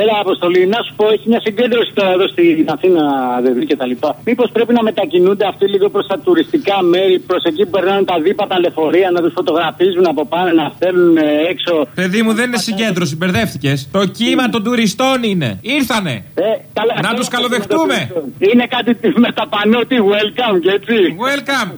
Έλα, Αποστολή, να σου πω, έχει μια συγκέντρωση τώρα εδώ στην Αθήνα, Δεδί και τα λοιπά. Μήπως πρέπει να μετακινούνται αυτοί λίγο προς τα τουριστικά μέρη, προς εκεί που περνάνε τα δίπατα λεωφορεία, να τους φωτογραφίζουν από πάνω, να στέλνουν ε, έξω. Παιδί μου δεν είναι συγκέντρωση, μπερδεύτηκες. Το κύμα των τουριστών είναι. Ήρθανε. Ε, καλά, Να αυτό τους είναι καλοδεχτούμε. το τουριστών. Είναι κάτι με τα πανό, τι welcome και έτσι. Welcome.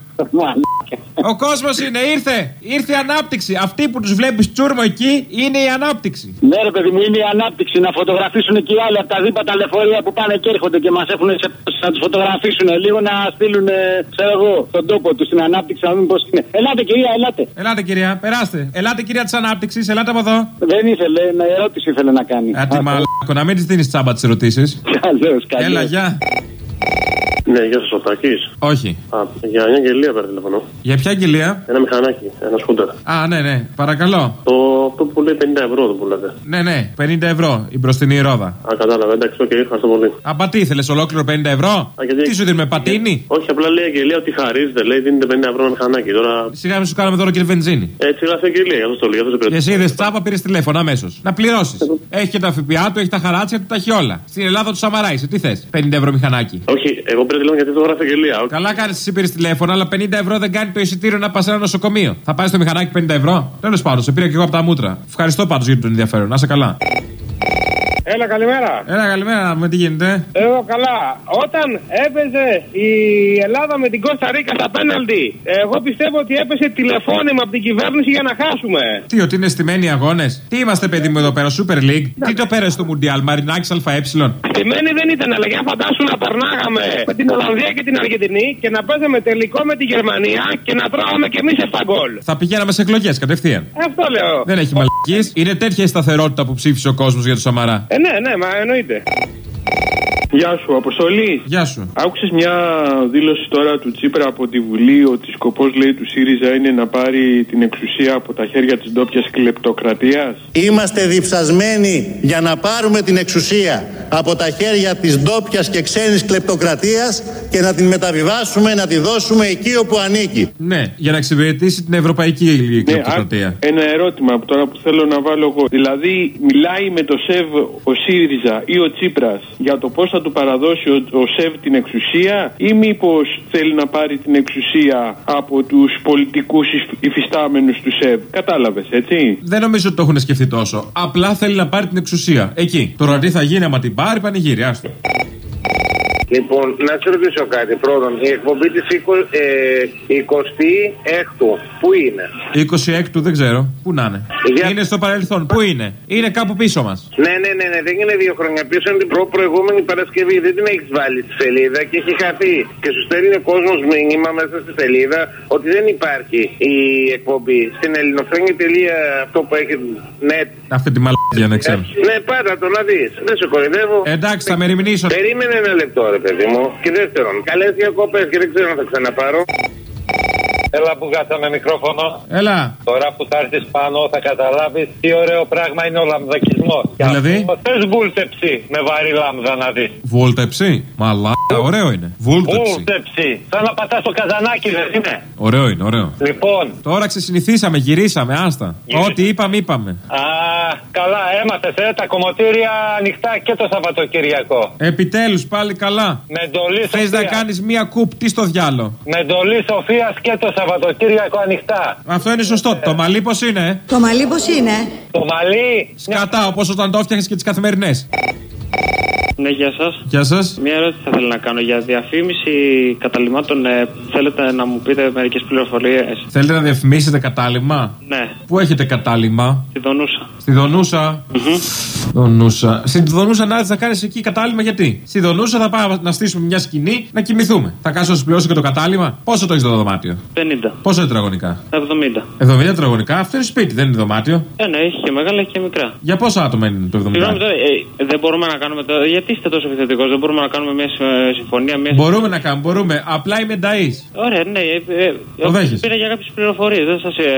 Μαλάκα. Ο κόσμος είναι, ήρθε. Ήρθε η ανάπτυξη. Αυτοί που τους βλέπεις τσούρμο εκεί είναι η ανάπτυξη. Ναι, ρε παιδί μου, είναι η ανάπτυξη να φωτογραφίσουν και οι άλλοι από τα δίπατα λεωφορεία που πάνε και έρχονται και μας έχουν σε να τους φωτογραφίσουν λίγο να στείλουν, ε, ξέρω εγώ, τον τόπο τους στην ανάπτυξη να δούμε πώς είναι. Ελάτε, κυρία, ελάτε. Ελάτε κυρία, περάστε. Ελάτε κυρία της ανάπτυξης, ελάτε από εδώ. Δεν ήθελε, με ερώτηση ήθελε να κάνει. Αντι μαλάκο, να μην της δίνεις τσάμπα τις ερωτήσεις. Καλώς, καλώς. Έλα, γεια. Ναι, γεια σας, ο Τάκης. Όχι. Α, για μια αγγελία πέρα τηλεφωνώ. Για ποια αγγελία; Ένα μηχανάκι, ένα σκούτερ. Α, ναι, ναι, παρακαλώ. Το, αυτό που λέει 50 ευρώ το που λέτε. Ναι, ναι, 50 ευρώ η μπροστινή ρόδα. Α, κατάλαβα, εντάξει, οκ, ευχαριστώ πολύ. Αμπα τι ήθελες, ολόκληρο 50 ευρώ; Α, γιατί- Τι σου δίνουμε, πατίνι; Όχι, απλά λέει αγγελία ότι χαρίζεται, λέει δίνετε 50 ευρώ ένα μηχανάκι. Τώρα Σιγά μην σου κάνουμε δώρο και βενζίνη. έτσι γράφει αγγελία, γι' αυτό το λέω, γι' αυτό Και το εσύ είδες τζάμπα, πήρες τηλέφωνο αμέσως. Να πληρώσεις. Έχει και τα ΦΠΑ του, έχει τα χαράτσια του, τα έχει όλα. Στην Ελλάδα του Σαμαρά είσαι, τι θες. 50 ευρώ μηχανάκι; Όχι, εγώ πήρα τηλέφωνο γιατί το γράφει αγγελία. Καλά κάνεις εσύ πήρες τηλέφωνο, αλλά 50 ευρώ δεν κάνει το εισιτήριο να πας σε ένα νοσοκομείο. Θα πάει στο μηχανάκι 50 ευρώ; Τέλος πάντων, σε πήρα και εγώ από τα μούτρα. Ευχαριστώ πάντως για το ενδιαφέρον. Να 'σαι καλά. Έλα, καλημέρα. Έλα, καλημέρα να δούμε τι γίνεται; Εγώ καλά. Όταν έπαιζε η Ελλάδα με την Κώστα Ρίκα στα πέναλτι, εγώ πιστεύω ότι έπεσε τηλεφώνημα από την κυβέρνηση για να χάσουμε. Τι, ότι είναι στημένοι οι αγώνες; Τι είμαστε, παιδί μου, εδώ πέρα, Super League; Τι το πέρασε στο Μουντιάλ, Μαρινάκης ΑΕ. Στημένη δεν ήταν, αλλά για φαντάσου να περνάγαμε με την Ολλανδία και την Αργεντινή και να παίζαμε τελικό με τη Γερμανία και να τρώγαμε κι εμείς 7 γκολ. Θα πηγαίναμε σε εκλογές κατευθείαν. Αυτό λέω. Δεν έχει μαλακή. Είναι τέτοια η σταθερότητα που ψήφισε ο κόσμος για το Σαμαρά. Ε, ναι, ναι, μα εννοείται. Γεια σου, Αποστολή. Γεια σου. Άκουσες μια δήλωση τώρα του Τσίπρα από τη Βουλή ότι σκοπός λέει του ΣΥΡΙΖΑ είναι να πάρει την εξουσία από τα χέρια της ντόπιας κλεπτοκρατίας; Είμαστε διψασμένοι για να πάρουμε την εξουσία από τα χέρια της ντόπιας και ξένης κλεπτοκρατίας και να την μεταβιβάσουμε, να τη δώσουμε εκεί όπου ανήκει. Ναι, για να εξυπηρετήσει την ευρωπαϊκή κλεπτοκρατία. ένα ερώτημα που τώρα που θέλω να βάλω εγώ. Δηλαδή, μιλάει με το ΣΕΒ ο ΣΥΡΙΖΑ ή ο Τσίπρας για το πώς θα του παραδώσει ο, ο ΣΕΒ την εξουσία, ή μήπως θέλει να πάρει την εξουσία από τους πολιτικούς υφιστάμενους του ΣΕΒ. Κατάλαβες, έτσι; Δεν νομίζω ότι το έχουν σκεφτεί τόσο. Απλά θέλει να πάρει την εξουσία. Εκεί. Τώρα τι θα γίνει άμα την πάρει, πανηγύρι. Άστο. Λοιπόν, να σε ρωτήσω κάτι. Πρώτον, η εκπομπή της 26ου πού είναι; 26 δεν ξέρω. Πού να είναι; Για- Είναι στο παρελθόν. Πού είναι; Είναι κάπου πίσω μας. Ναι, ναι, ναι, ναι, δεν είναι δύο χρόνια πίσω. Είναι την προ- προηγούμενη Παρασκευή. Δεν την έχεις βάλει στη σελίδα και έχει χαθεί. Και σου στέλνει ο κόσμος μήνυμα μέσα στη σελίδα ότι δεν υπάρχει η εκπομπή. Στην ελληνοφρένια.net αυτό που έχει net. Αυτή τη μαλακία να ξέρω. Ναι, πάντα το να δεις. Δεν σε κορυδεύω. Εντάξει, θα με ρημνήσω. Περίμενε ένα λεπτό, ρε παιδί μου. Και δεύτερον, καλές διακοπές και δεν ξέρω αν θα ξαναπάρω. Έλα που κάτσαμε μικρόφωνο. Έλα. Τώρα που θα έρθεις πάνω θα καταλάβεις τι ωραίο πράγμα είναι ο λαμδακισμός. Δηλαδή; Θες βούλτεψη με βαρύ λάμδα να δεις. Βόλτεψη. Μαλάκα, ωραίο είναι. Βούλτεψη. Βούλτεψη. Σαν να πατάς το καζανάκι, δεν είναι. Ωραίο είναι, ωραίο. Λοιπόν, Τώρα ξεσυνηθίσαμε, γυρίσαμε, άστα. Ό,τι είπαμε, είπαμε. α, καλά, έμαθες, ε, τα κομμωτήρια ανοιχτά και το Σαββατοκυριακό. Επιτέλους, πάλι καλά. Με εντολή Θες να Σοφίας. κάνεις μία κουπ, τι στο διάλο. Με εντολή Σοφίας και το Σαββατοκύριακο ανοιχτά. Αυτό είναι σωστό. Το μαλλί πώς είναι; Το μαλλί πώς είναι; Το μαλλί. Σκατά, όπως όταν το έφτιαχνε και τις καθημερινές. Ναι, γεια σας. Γεια σας. Μια ερώτηση θα ήθελα να κάνω για διαφήμιση καταλήμματων. Ε, θέλετε να μου πείτε μερικές πληροφορίες. Θέλετε να διαφημίσετε κατάλημα; Ναι, Πού έχετε κατάλημα; τη Δονούσα. Στη Δονούσα. Δονούσα. Στην Δονούσα να έρθει να κάνεις εκεί κατάλημα γιατί; Στη Δονούσα θα πάμε να στήσουμε μια σκηνή να κοιμηθούμε. Θα κάνω να σου πληρώσω και το κατάλημα. Πόσο το έχεις το δωμάτιο; 50. Πόσο τετραγωνικά; 70. 70 τετραγωνικά. Αυτό είναι σπίτι, δεν είναι δωμάτιο. Ε, ναι, έχει και μεγάλα έχει και μικρά. Για πόσα άτομα είναι το 70. Συγγνώμη τώρα, ε, δεν μπορούμε να κάνουμε τώρα. Γιατί γιατί είστε τόσο επιθετικός, δεν μπορούμε να κάνουμε μια ε, συμφωνία. Μια... Μπορούμε να κάνουμε, μπορούμε. Απλά είμαι ενταή. Ωραία, ναι. Ε, ε, Το δέχεσαι. Πήρα για κάποιες πληροφορίες. Δεν σας ε,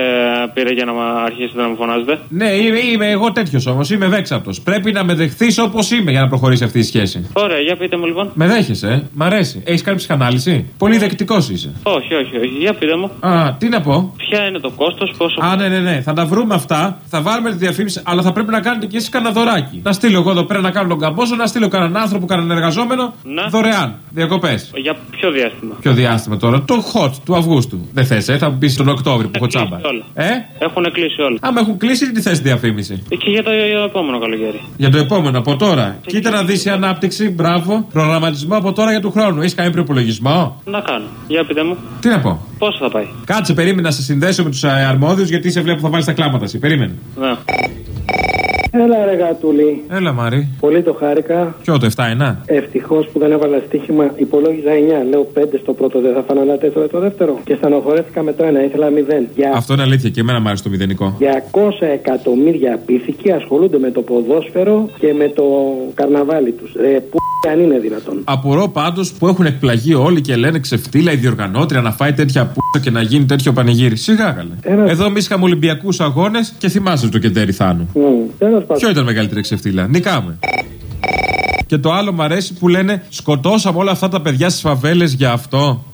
πήρα για να μα αρχίσετε να μου φωνάζετε. Ναι, είμαι, είμαι εγώ τέτοιος όμως. Είμαι βέξαπτο. Πρέπει να με δεχθείς όπως είμαι για να προχωρήσει αυτή η σχέση. Ωραία, για πείτε μου λοιπόν. Με δέχεσαι, ε; Μ' αρέσει. Έχεις κάνει ψυχανάλυση; Πολύ δεκτικός είσαι. Όχι, όχι, όχι. Για πείτε μου. Α, τι να πω; Ποια είναι το κόστος, πόσο. Α, ναι, ναι, ναι. Θα τα βρούμε αυτά. Θα βάλουμε τη διαφήμιση. Αλλά θα πρέπει να κάνετε και εσείς κανένα δωράκι. Να στείλω εγώ εδώ πέρα να κάνω τον καμπόζο, να στείλω κανέναν άνθρωπο, κανέναν εργαζόμενο. Ναι. Δωρεάν. Διακοπές. Για ποιο διάστημα; Ποιο διάστημα τώρα; Το hot του Αυγούστου. Δεν θες, ε; Θα μου πεις τον Οκτώβριο που έχω τσάμπα. Όλα. Ε; Έχουν κλείσει όλα. Άμα έχουν κλείσει, τι θες διαφήμιση; Ε, Και για το, για το επόμενο καλοκαίρι. Για το επόμενο από τώρα. Κοίτα να δεις η ανάπτυξη. Μπράβο. Προγραμματισμό από τώρα για του χρόνου. Έχεις κάνει προπολογισμό; Να κάνω. Για πείτε μου. Τι να πω; Πόσο θα πάει; Κάτσε, περίμενα να σε συνδέσω με τους αρμόδιους γιατί σε βλέπω θα βάλεις τα κλάματα σου. Περίμενε. Ναι. Έλα ρε γατούλη. Έλα, Μάρι. Πολύ το χάρηκα. Ποιο το 7-1. Ευτυχώς που δεν έβαλα στοίχημα. Υπολόγιζα 9. Λέω 5 στο πρώτο, δεν θα φάνε άλλα 4 το δεύτερο. Και στενοχωρέθηκα με το 1. Ήθελα 0. Για Αυτό είναι αλήθεια και εμένα μου άρεσε το μηδενικό. 200 εκατομμύρια πίθηκοι ασχολούνται με το ποδόσφαιρο και με το καρναβάλι τους. Ε, πού αν είναι δυνατόν. Απορώ πάντως που έχουν εκπλαγεί όλοι και λένε ξεφτύλα η διοργανώτρια να φάει τέτοια πούσα και να γίνει τέτοιο πανηγύρι. Σιγά καλέ. Ένα- Εδώ εμείς είχαμε Ολυμπιακούς αγώνες και θυμάσαι το κεντέρι Θάνου. Μμ, τέλος πάντων. Ποιο ήταν μεγαλύτερη ξεφτύλα. Νικάμε. Και το άλλο μου αρέσει που λένε σκοτώσαμε όλα αυτά τα παιδιά στις φαβέλες για αυτό.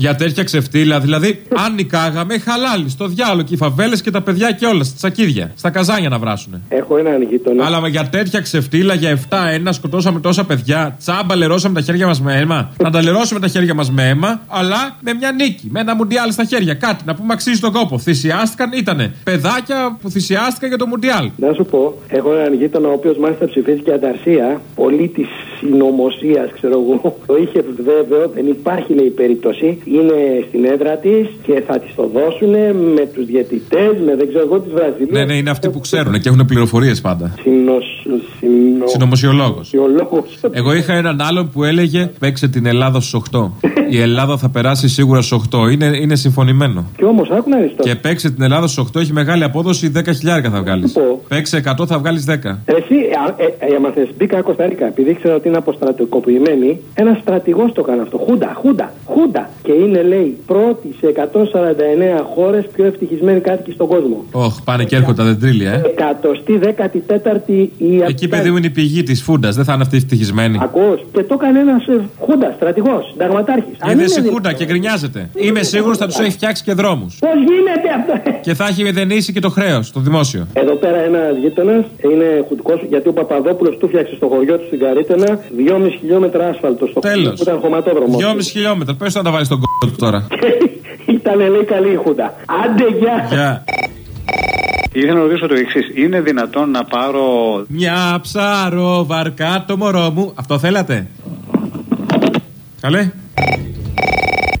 Για τέτοια ξεφτύλα. Δηλαδή, αν νικάγαμε, χαλάλι στο διάλογο και οι φαβέλε και τα παιδιά και όλα, στα τσακίδια, στα καζάνια να βράσουν. Έχω έναν γείτονα. Αλλά για τέτοια ξεφτύλα, για 7-1, σκοτώσαμε τόσα παιδιά. Τσάμπα λερώσαμε τα χέρια μα με αίμα. Να τα λερώσουμε τα χέρια μα με αίμα, αλλά με μια νίκη. Με ένα μουντιάλ στα χέρια. Κάτι να πούμε αξίζει τον κόπο. Θυσιάστηκαν, ήτανε παιδάκια που θυσιάστηκαν για το μουντιάλ. Να σου πω, έχω έναν γείτονα ο οποίο μάλιστα ψηφίστηκε ανταρσία, πολίτη συνωμοσία, ξέρω εγώ. Το είχε βέβαιο, δεν υπάρχει λέει περίπτωση. Είναι στην έδρα της και θα της το δώσουν με τους διαιτητές, με δεν ξέρω εγώ τη Βραζιλία. Ναι, ναι, είναι αυτοί που ξέρουν και έχουν πληροφορίες πάντα. Συνος... Συνο... Συνωμοσιολόγος. Συνωμοσιολόγος. Εγώ είχα έναν άλλον που έλεγε Παίξε την Ελλάδα στους 8. Η Ελλάδα θα περάσει σίγουρα στους 8. Είναι, είναι συμφωνημένο. Και όμως, άκου να δεις τώρα. Και παίξε την Ελλάδα στους 8 έχει μεγάλη απόδοση 10 χιλιάρικα θα βγάλεις. πω. Παίξε 100 θα βγάλεις 10. Εσύ, α, ε, ε, άμα θες, μπήκα Κωνσταντίνα, επειδή ήξερα ότι είναι αποστρατικοποιημένη, ένας στρατηγός το έκανε αυτό. Χούντα, χούντα, χούντα. Και είναι, λέει, πρώτη σε 149 χώρες πιο ευτυχισμένη κάτοικοι στον κόσμο. Οχ, πάνε και έρχονται τα δεντρίλια, ε. Εκατοστή δέκατη τέταρτη η Εκεί, παιδί μου, είναι η πηγή της φούντα. Δεν θα είναι αυτή ευτυχισμένη. Ακούς. Και το έκανε ένας χούντας, στρατηγός, συνταγματάρχης. Είδε σε χούντα και γκρινιάζεται. Είμαι σίγουρος θα του έχει φτιάξει και δρόμους. Πώς γίνεται αυτό; Και θα έχει μηδενίσει και το χρέος, το δημόσιο. Εδώ πέρα ένας γείτονας είναι χουτικό γιατί ο Παπαδόπουλος του φτιάξε στο χωριό του στην Καρίτενα 2,5 χιλιόμετρα άσφαλτο στο Τέλος. που ήταν χωματόδρομος. 2,5 χιλιόμετρα. Πες να τα βάλεις στον κόμμα του τώρα. Ήταν λέει καλή η χούντα. Άντε γεια. Γεια. Ήθελα να ρωτήσω το εξής. Είναι δυνατόν να πάρω. Μια ψάρο βαρκά το μωρό μου. Αυτό θέλατε; Καλέ.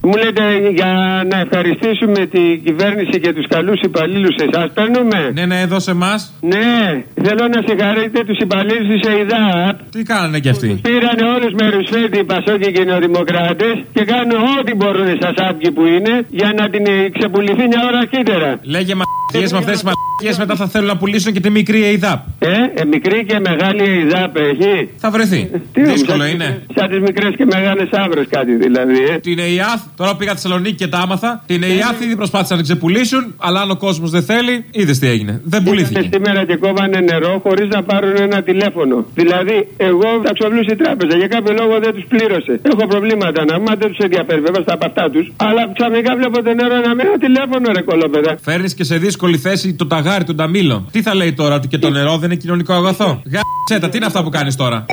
Μου λέτε για να ευχαριστήσουμε την κυβέρνηση και τους καλούς υπαλλήλους εσάς. Παίρνουμε; Ναι, ναι, δώσε μα. Ναι, θέλω να συγχαρείτε τους υπαλλήλου της ΕΙΔΑΠ. Τι κάνανε κι αυτοί; Πήρανε όλους με ρουσφέτη, πασόκοι και νεοδημοκράτε και κάνουν ό,τι μπορούν στα σάπκι που είναι για να την ε, ξεπουληθεί μια ώρα αρχίτερα. Λέγε μαλακίες με αυτές τις μαλακίες μετά θα θέλουν να πουλήσουν και τη μικρή ΕΙΔΑΠ. Ε, ε, μικρή και μεγάλη ΕΙΔΑΠ έχει. Θα βρεθεί. Τι Δύσκολο σαν- είναι. Σαν τις μικρές και μεγάλες άβρες κάτι δηλαδή. Ε. Την ΕΙΑΘ, τώρα πήγα στη Θεσσαλονίκη και τα άμαθα. Την ΕΙΑΘ ήδη προσπάθησαν να την ξεπουλήσουν, αλλά αν ο κόσμος δεν θέλει, είδες τι έγινε. Δεν πουλήθηκε. Ήρθανε σήμερα και κόβανε νερό χωρίς να πάρουν ένα τηλέφωνο. Δηλαδή, εγώ θα ξοβλούσε η τράπεζα. Για κάποιο λόγο δεν τους πλήρωσε. Έχω προβλήματα να πούμε, δεν τους ενδιαφέρει βέβαια στα αυτά τους. Αλλά ξαφνικά βλέπω το νερό να μην ένα τηλέφωνο, ρε κολόπεδα. Φέρνεις και σε δύσκολη θέση το ταγάρι, τον ταμίλο. Τι θα λέει τώρα, ότι και το νερό δεν είναι κοινωνικό αγαθό; Γάτσέτα, τι είναι αυτά που κάνεις τώρα;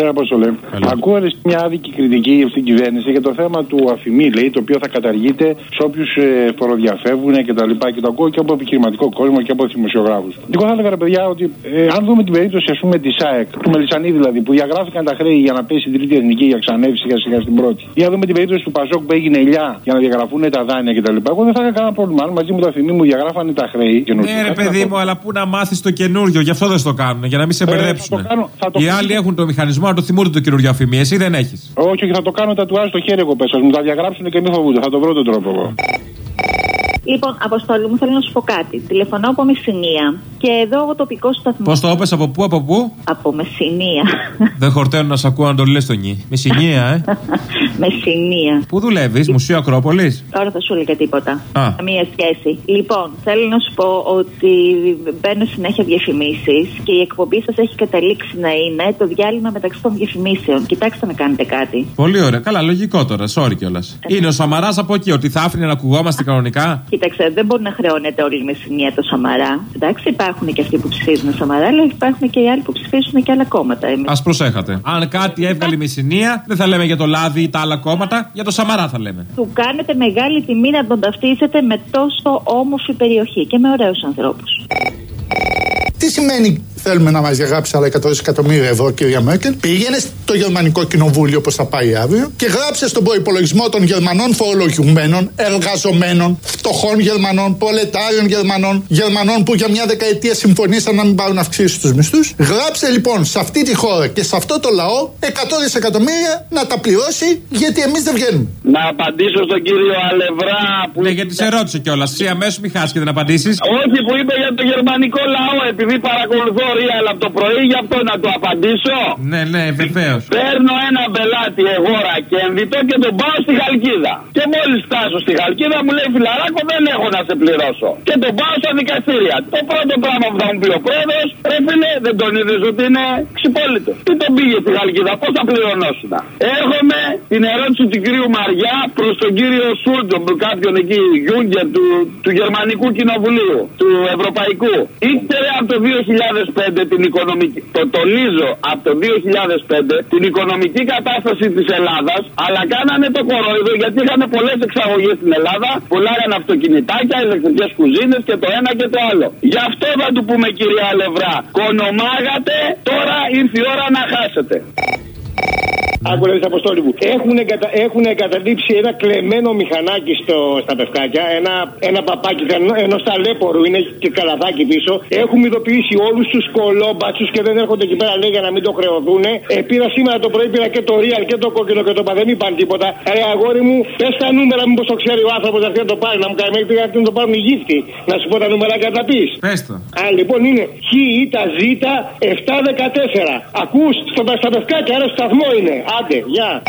Έλα, πώ το λέμε. Ακούω ρε, μια άδικη κριτική για αυτήν την κυβέρνηση για το θέμα του αφημί, λέει, το οποίο θα καταργείται σε όποιους ε, φοροδιαφεύγουν και τα λοιπά. Και το ακούω και από επιχειρηματικό κόσμο και από δημοσιογράφους. Εγώ θα έλεγα, ρε παιδιά, ότι ε, αν δούμε την περίπτωση, ας πούμε, της ΣΑΕΚ, του Μελισανή δηλαδή, που διαγράφηκαν τα χρέη για να πέσει η τρίτη εθνική για να ξανέβει σιγά σιγά στην πρώτη. Ή αν δούμε την περίπτωση του Πασόκ που έγινε ελιά για να διαγραφούν τα δάνεια κτλ. Εγώ δεν θα είχα κανένα πρόβλημα. Αν μαζί μου τα αφημί μου διαγράφανε τα χρέη. Ναι, ρε παιδί μου, αλλά πού να μάθεις το καινούριο, γι' αυτό δεν στο κάνουν, για να μην σε Ε, θα μπερδέψουν. το κάνω, θα το Οι κάνω. άλλοι έχουν το μηχανισμό να το θυμούνται το καινούριο αφημί, εσύ δεν έχεις. Όχι, όχι, θα το κάνω τατουάζ στο χέρι εγώ πέσα. Μου τα διαγράψουν και μη φοβούνται. Θα το βρω τον τρόπο εγώ. Λοιπόν, Αποστόλη μου, θέλω να σου πω κάτι. Τηλεφωνώ από Μεσσηνία και εδώ ο τοπικό σταθμό. Πώς το όπε, από πού, από πού; Από Μεσσηνία. Δεν χορταίνω να σ' ακούω να το λες το νι. Μεσηνία, ε. Μεσσηνία. Πού δουλεύεις, Μουσείο Ακρόπολης; Τώρα θα σου έλεγα τίποτα. Α. Καμία σχέση. Λοιπόν, θέλω να σου πω ότι μπαίνουν συνέχεια διαφημίσεις και η εκπομπή σας έχει καταλήξει να είναι το διάλειμμα μεταξύ των διαφημίσεων. Κοιτάξτε να κάνετε κάτι. Πολύ ωραία. Καλά, λογικό τώρα. Sorry κιόλας. Είναι ο Σαμαράς από εκεί, ότι θα άφηνε να ακουγόμαστε κανονικά; Κοίταξε, δεν μπορεί να χρεώνεται όλη η Μεσσηνία το Σαμαρά. Εντάξει, υπάρχουν και αυτοί που ψηφίζουν Σαμαρά, αλλά υπάρχουν και οι άλλοι που ψηφίζουν και άλλα κόμματα. Εμείς. Α προσέχατε. Αν κάτι έβγαλε η Μεσσηνία, δεν θα λέμε για το λάδι ή τα άλλα κόμματα, για το Σαμαρά θα λέμε. Του κάνετε μεγάλη τιμή να τον ταυτίσετε με τόσο όμορφη περιοχή και με ωραίους ανθρώπους. Τι σημαίνει θέλουμε να μας διαγράψει άλλα 100 εκατομμύρια ευρώ, κυρία Μέρκελ. Πήγαινε στο Γερμανικό Κοινοβούλιο, όπως θα πάει αύριο, και γράψε στον προπολογισμό των Γερμανών φορολογημένων, εργαζομένων, φτωχών Γερμανών, προλετάριων Γερμανών, Γερμανών που για μια δεκαετία συμφωνήσαν να μην πάρουν αυξήσεις στους μισθούς. Γράψε λοιπόν σε αυτή τη χώρα και σε αυτό το λαό 100 δισεκατομμύρια να τα πληρώσει, γιατί εμείς δεν βγαίνουμε. Να απαντήσω στον κύριο Αλευρά που. Ναι, γιατί σε ρώτησε κιόλας. Εσύ αμέσως μη χάσεις και δεν απαντήσεις. Όχι που είπε για το γερμανικό λαό, επειδή παρακολουθώ real από το πρωί, γι' αυτό να του απαντήσω. Ναι, ναι, βεβαίως. Παίρνω ένα πελάτη εγώ ρακένδυτο και τον πάω στη Χαλκίδα. Και μόλις φτάσω στη Χαλκίδα μου λέει φιλαράκο δεν έχω να σε πληρώσω. Και τον πάω στα δικαστήρια. Το πρώτο πράγμα που θα μου πει ο πρόεδρος, ρε φίλε, δεν τον είδες ότι είναι ξυπόλυτο. Τι τον πήγε στη Χαλκίδα, πώς θα πληρωνόσουν. Έρχομαι την ερώτηση του κυρίου Μαριά προς τον κύριο Σούλτον, που κάποιον εκεί, Γιούγκερ του, του Γερμανικού Κοινοβουλίου, του Ευρωπαϊκού. Ήξερε από το 2005 την οικονομική. Το τονίζω από το 2005 την οικονομική κατάσταση της Ελλάδας, αλλά κάνανε το κορόιδο γιατί είχαν πολλές εξαγωγές στην Ελλάδα. Πουλάγαν αυτοκινητάκια, ηλεκτρικές κουζίνες και το ένα και το άλλο. Γι' αυτό θα του πούμε κυρία Αλευρά, κονομάγατε, τώρα ήρθε η ώρα να χάσετε. Άκου να δεις, αποστόλη μου. Έχουν, εγκατα... έχουν εγκαταλείψει ένα κλεμμένο μηχανάκι στο... στα πευκάκια, ένα, ένα παπάκι ενός ταλέπορου, είναι και καλαθάκι πίσω. Έχουν ειδοποιήσει όλους τους κολόμπατσους και δεν έρχονται εκεί πέρα λέει για να μην το χρεωθούν. Ε, πήρα σήμερα το πρωί, πήρα και το real και το κόκκινο και το πα, δεν είπαν τίποτα. Ρε αγόρι μου, πες τα νούμερα, μήπως το ξέρει ο άνθρωπος να να το πάρει, να μου κάνει μέχρι να το πάρουν οι γύφτη. Να σου πω τα νούμερα και να τα πεις. Πες το. Α, λοιπόν είναι χ, ήτα, ζ, 7-14. Ακούς στα πευκάκια, άρα σταθμό είναι. Άντε, γεια.